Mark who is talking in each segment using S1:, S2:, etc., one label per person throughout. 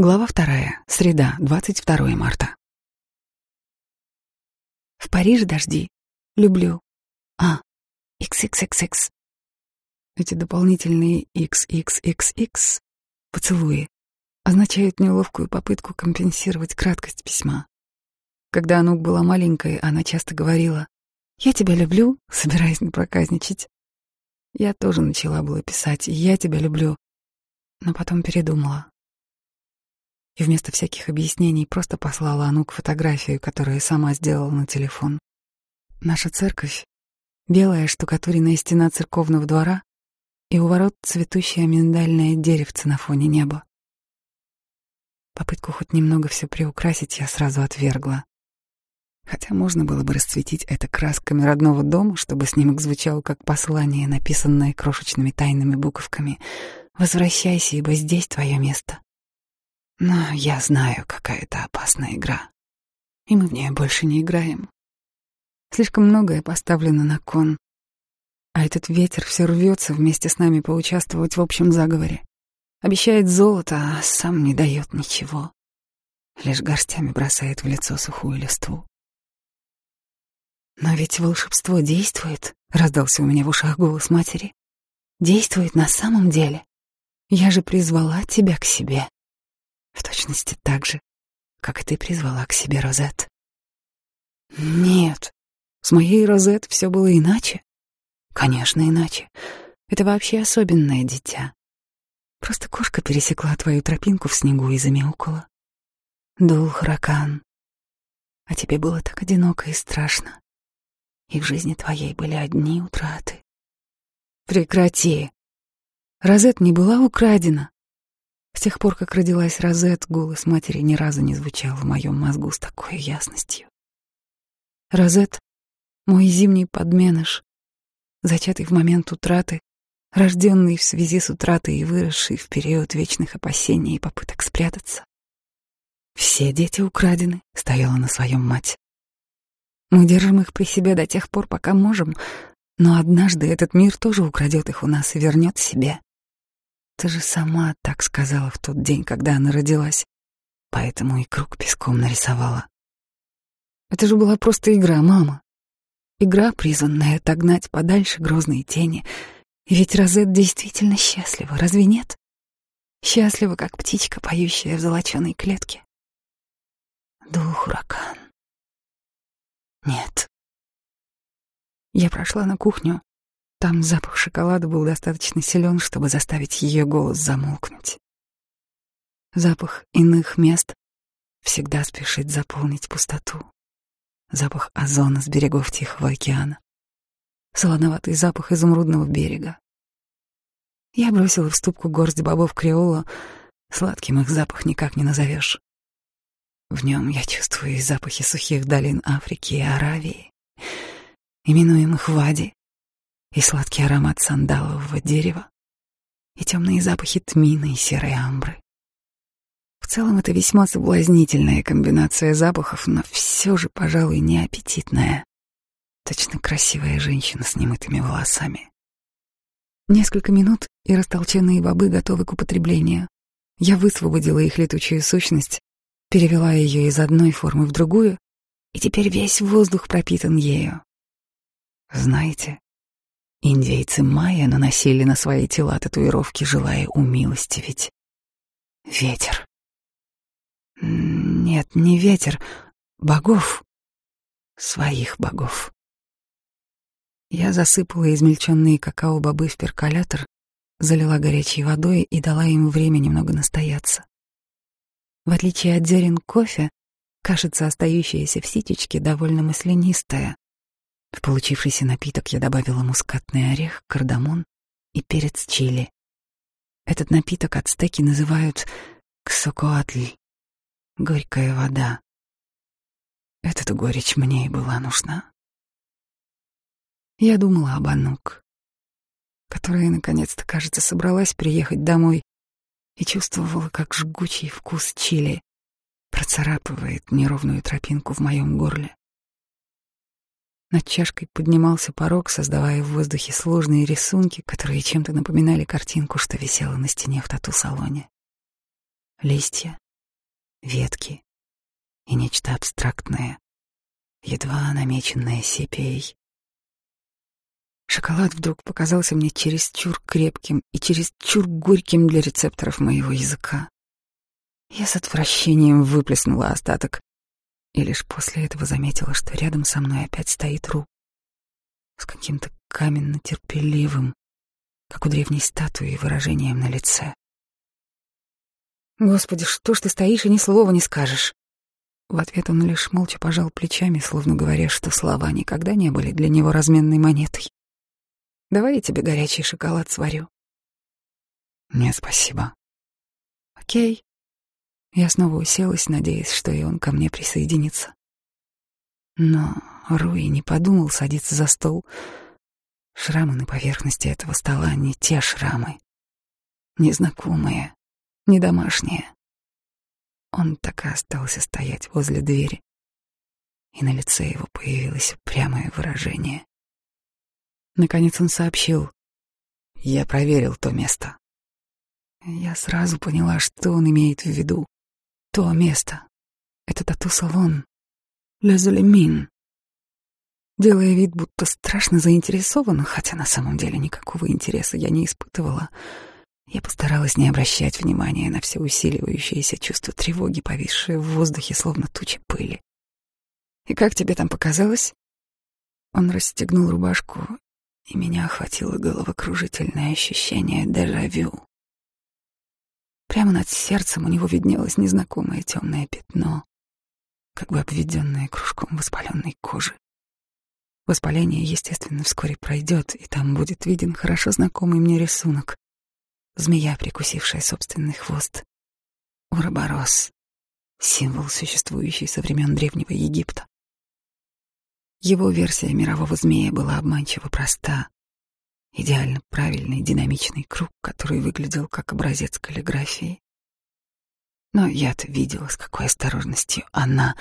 S1: Глава вторая. Среда, 22 марта. В Париже дожди. Люблю. А. XXXX. Эти дополнительные XXXX поцелуи означают неловкую попытку компенсировать краткость письма. Когда Анук была маленькой, она часто говорила «Я тебя люблю», собираясь напроказничать. Я тоже начала было писать «Я тебя люблю», но потом передумала и вместо всяких объяснений просто послала Анук фотографию, которую сама сделала на телефон. Наша церковь — белая штукатуренная стена церковного двора и у ворот цветущее миндальное деревце на фоне неба. Попытку хоть немного все приукрасить я сразу отвергла. Хотя можно было бы расцветить это красками родного дома, чтобы снимок звучал как послание, написанное крошечными тайными буковками «Возвращайся, ибо здесь твое место». Но я знаю, какая это опасная игра. И мы в нее больше не играем. Слишком многое поставлено на кон. А этот ветер все рвется вместе с нами поучаствовать в общем заговоре. Обещает золото, а сам не дает ничего. Лишь горстями бросает в лицо сухую листву. «Но ведь волшебство действует», — раздался у меня в ушах голос матери. «Действует на самом деле. Я же призвала тебя к себе». В точности так же, как и ты призвала к себе Розет. Нет, с моей Розет все было иначе. Конечно, иначе. Это вообще особенное дитя. Просто кошка пересекла твою тропинку в снегу и замяукала. Дул хуракан. А тебе было так одиноко и страшно. И в жизни твоей были одни утраты. Прекрати. Розет не была украдена. С тех пор, как родилась Розет, голос матери ни разу не звучал в моем мозгу с такой ясностью. Розет — мой зимний подменыш, зачатый в момент утраты, рожденный в связи с утратой и выросший в период вечных опасений и попыток спрятаться. Все дети украдены, стояла на своем мать. Мы держим их при себе до тех пор, пока можем, но однажды этот мир тоже украдет их у нас и вернет себе. Ты же сама так сказала в тот день, когда она родилась. Поэтому и круг песком нарисовала. Это же была просто игра, мама. Игра, призванная отогнать подальше грозные тени. И ведь Розет действительно счастлива, разве нет? Счастлива, как птичка, поющая в золоченой клетке. Дул ураган. Нет. Я прошла на кухню, там запах шоколада был достаточно силен, чтобы заставить ее голос замолкнуть. Запах иных мест всегда спешит заполнить пустоту. Запах озона с берегов Тихого океана. Солоноватый запах изумрудного берега. Я бросила в ступку горсть бобов креола. Сладким их запах никак не назовешь. В нем я чувствую и запахи сухих долин Африки и Аравии, именуемых Вади, и сладкий аромат сандалового дерева, и темные запахи тмины и серой амбры. В целом это весьма соблазнительная комбинация запахов, но все же, пожалуй, неаппетитная. Точно красивая женщина с немытыми волосами. Несколько минут, и растолченные бобы готовы к употреблению. Я высвободила их летучую сущность, перевела ее из одной формы в другую, и теперь весь воздух пропитан ею. Знаете, Индейцы майя наносили на свои тела татуировки, желая умилостивить. Ветер. Нет, не ветер, богов. Своих богов. Я засыпала измельченные какао-бобы в перколятор, залила горячей водой и дала им время немного настояться. В отличие от зерен кофе, кажется, остающаяся в ситечке довольно маслянистая, в получившийся напиток я добавила мускатный орех, кардамон и перец чили. Этот напиток ацтеки называют ксокоатль — горькая вода. Эта горечь мне и была нужна. Я думала об Анук, которая наконец-то, кажется, собралась приехать домой и чувствовала, как жгучий вкус чили процарапывает неровную тропинку в моем горле. Над чашкой поднимался порог, создавая в воздухе сложные рисунки, которые чем-то напоминали картинку, что висела на стене в тату-салоне. Листья, ветки и нечто абстрактное, едва намеченное сепией. Шоколад вдруг показался мне чересчур крепким и чересчур горьким для рецепторов моего языка. Я с отвращением выплеснула остаток, и лишь после этого заметила, что рядом со мной опять стоит Ру с каким-то каменно-терпеливым, как у древней статуи, выражением на лице. «Господи, что ж ты стоишь и ни слова не скажешь?» В ответ он лишь молча пожал плечами, словно говоря, что слова никогда не были для него разменной монетой. «Давай я тебе горячий шоколад сварю».
S2: «Нет, спасибо».
S1: «Окей». Я снова уселась, надеясь, что и он ко мне присоединится. Но Руи не подумал садиться за стол. Шрамы на поверхности этого стола не те шрамы. Незнакомые, не домашние. Он так и остался стоять возле двери, и на лице его появилось упрямое выражение. Наконец он сообщил. «Я проверил то место». Я сразу поняла, что он имеет в виду. То место. Это тату-салон. Лезулемин. Делая вид, будто страшно заинтересован, хотя на самом деле никакого интереса я не испытывала, я постаралась не обращать внимания на все усиливающееся чувство тревоги, повисшее в воздухе, словно тучи пыли. «И как тебе там показалось?» Он расстегнул рубашку, и меня охватило головокружительное ощущение дежавю. Прямо над сердцем у него виднелось незнакомое темное пятно, как бы обведенное кружком воспаленной кожи. Воспаление, естественно, вскоре пройдет, и там будет виден хорошо знакомый мне рисунок. Змея, прикусившая собственный хвост. Уроборос. Символ, существующий со времен Древнего Египта. Его версия мирового змея была обманчиво проста. Идеально правильный динамичный круг, который выглядел как образец каллиграфии. Но я-то видела, с какой осторожностью она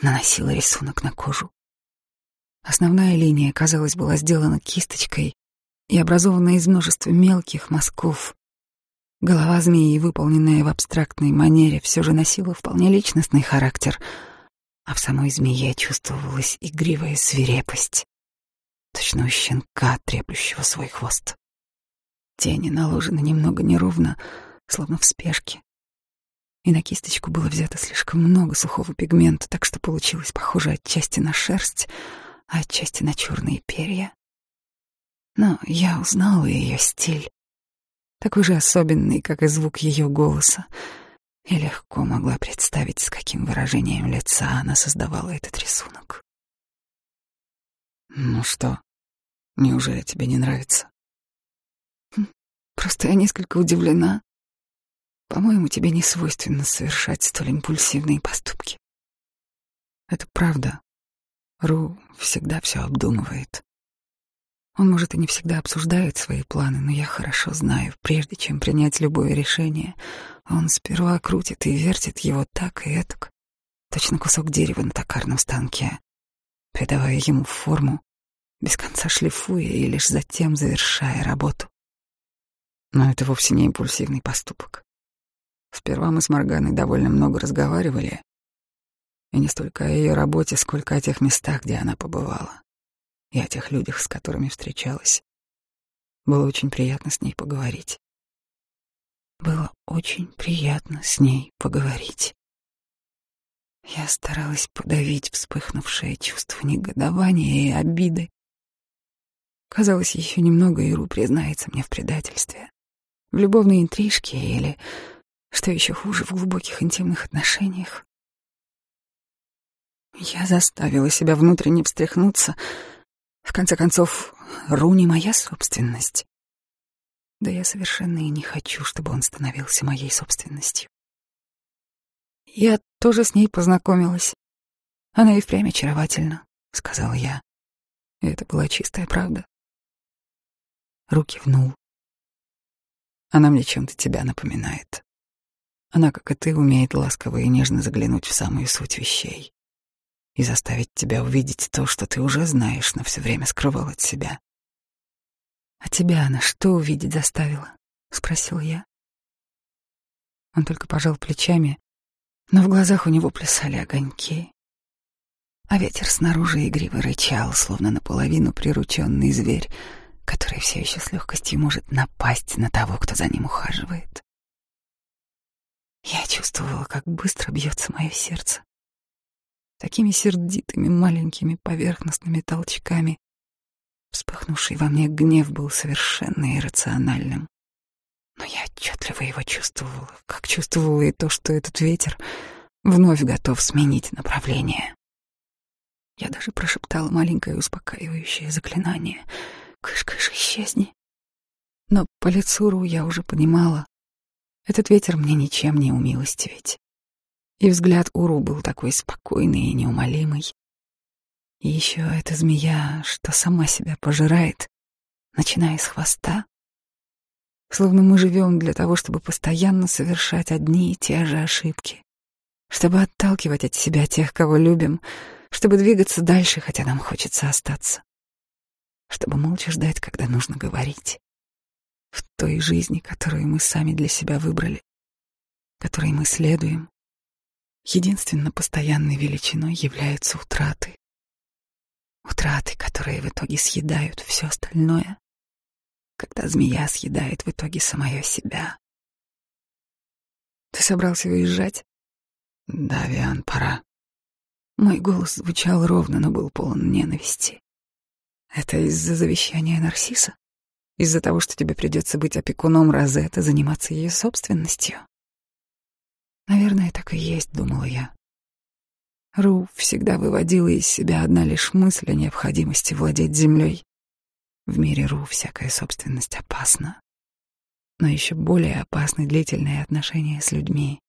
S1: наносила рисунок на кожу. Основная линия, казалось, была сделана кисточкой и образована из множества мелких мазков. Голова змеи, выполненная в абстрактной манере, все же носила вполне личностный характер, а в самой змее чувствовалась игривая свирепость, точно у щенка, треплющего свой хвост. Тени наложены немного неровно, словно в спешке. И на кисточку было взято слишком много сухого пигмента, так что получилось похоже отчасти на шерсть — а отчасти на черные перья. Но я узнала ее стиль, такой же особенный, как и звук ее голоса, и легко могла представить, с каким выражением лица она создавала этот рисунок.
S2: «Ну что, неужели тебе не нравится?»
S1: хм, «Просто я несколько удивлена. По-моему, тебе не свойственно совершать столь импульсивные поступки».
S2: «Это правда», Ру всегда все обдумывает.
S1: Он, может, и не всегда обсуждает свои планы, но я хорошо знаю, прежде чем принять любое решение, он сперва крутит и вертит его так и этак, точно кусок дерева на токарном станке, придавая ему форму, без конца шлифуя и лишь затем завершая работу.
S2: Но это вовсе не импульсивный поступок. Сперва мы с Морганой довольно много разговаривали, и не столько о ее работе, сколько о тех местах, где она побывала, и о тех людях, с которыми встречалась. Было очень приятно с ней поговорить.
S1: Было очень приятно с ней поговорить. Я старалась подавить вспыхнувшее чувство негодования и обиды. Казалось, еще немного Иру признается мне в предательстве, в любовной интрижке или, что еще хуже, в глубоких интимных отношениях. Я заставила себя внутренне встряхнуться. В конце концов, Руни моя собственность. Да я совершенно и не хочу, чтобы он становился моей собственностью. Я тоже с ней познакомилась. Она и впрямь очаровательна, — сказала я. И это была чистая правда. Руки внул.
S2: Она мне чем-то тебя напоминает. Она, как и ты, умеет ласково и нежно заглянуть в самую суть вещей и заставить тебя увидеть то, что ты уже знаешь, но все время скрывал от себя.
S1: «А тебя она что увидеть заставила?» — спросил я. Он только пожал плечами, Но в глазах у него плясали огоньки, а ветер снаружи игриво рычал, словно наполовину прирученный зверь, который все еще с легкостью может напасть на того, кто за ним ухаживает. Я чувствовала, как быстро бьется мое сердце. Такими сердитыми маленькими поверхностными толчками. Вспыхнувший во мне гнев был совершенно иррациональным. Но я отчетливо его чувствовала, как чувствовала и то, что этот ветер вновь готов сменить направление. Я даже прошептала маленькое успокаивающее заклинание. «Кыш-кыш, исчезни!» Но по лицу Ру я уже понимала, этот ветер мне ничем не умилостивить. И взгляд Уру был такой спокойный и неумолимый. И еще эта змея, что сама себя пожирает, начиная с хвоста. Словно мы живем для того, чтобы постоянно совершать одни и те же ошибки, чтобы отталкивать от себя тех, кого любим, чтобы двигаться дальше, хотя нам хочется остаться, чтобы молча ждать, когда нужно говорить. В той жизни, которую мы сами для себя выбрали, которой мы следуем. Единственно постоянной величиной являются утраты. Утраты, которые в итоге съедают все остальное, когда змея съедает в итоге самое себя. Ты собрался уезжать? Да, Виан, пора. Мой голос звучал ровно, но был полон ненависти. Это из-за завещания Нарсиса? Из-за того, что тебе придется быть опекуном Розетты, заниматься ее собственностью. Наверное, так и есть, думала я. Ру всегда выводила из себя одна лишь мысль о необходимости владеть землей. В мире Ру всякая собственность опасна. Но еще более опасны длительные отношения с людьми.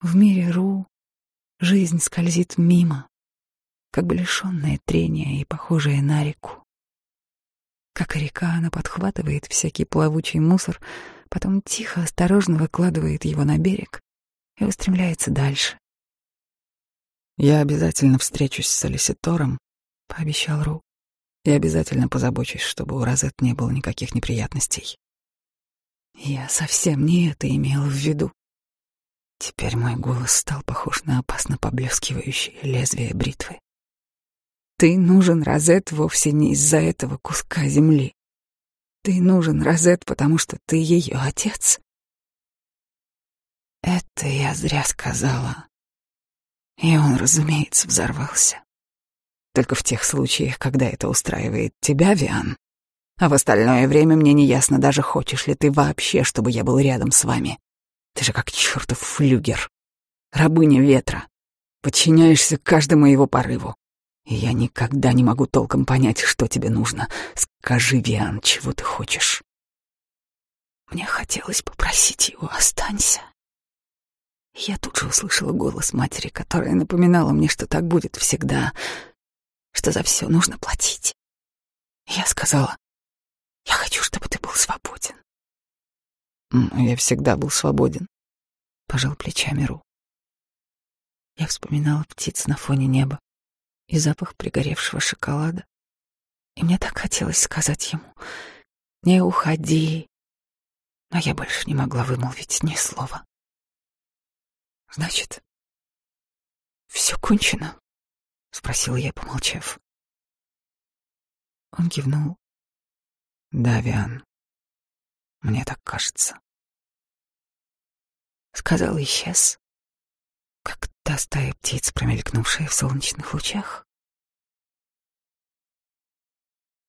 S1: В мире Ру жизнь скользит мимо, как бы лишенная трения и похожая на реку. Как и река, она подхватывает всякий плавучий мусор, потом тихо, осторожно выкладывает его на берег и устремляется дальше. «Я обязательно встречусь с Солиситором», — пообещал Ру, «и обязательно позабочусь, чтобы у Розет не было никаких неприятностей». Я совсем не это имела в виду. Теперь мой голос стал похож на опасно поблескивающее лезвие бритвы. Ты нужен Розет вовсе не из-за этого куска земли. Ты нужен Розет, потому что ты ее отец. Это я зря сказала. И он, разумеется, взорвался. Только в тех случаях, когда это устраивает тебя, Виан. А в остальное время мне не ясно даже, хочешь ли ты вообще, чтобы я был рядом с вами. Ты же как чертов флюгер, рабыня ветра. Подчиняешься каждому его порыву. И я никогда не могу толком понять, что тебе нужно. Скажи, Виан, чего ты хочешь?» Мне хотелось попросить его «останься». Я тут же услышала голос матери, которая напоминала мне, что так будет всегда, что за все нужно платить. Я сказала, я хочу, чтобы ты был свободен. Я всегда был свободен, пожал плечами Ру. Я вспоминала птиц на фоне неба, и запах пригоревшего шоколада. И мне так хотелось сказать ему «Не уходи», но я больше не могла вымолвить ни слова. «Значит, все кончено?» — спросила я, помолчав. Он кивнул. «Да, Виан, мне так кажется». Сказал и исчез как та стая птиц, промелькнувшая в солнечных лучах.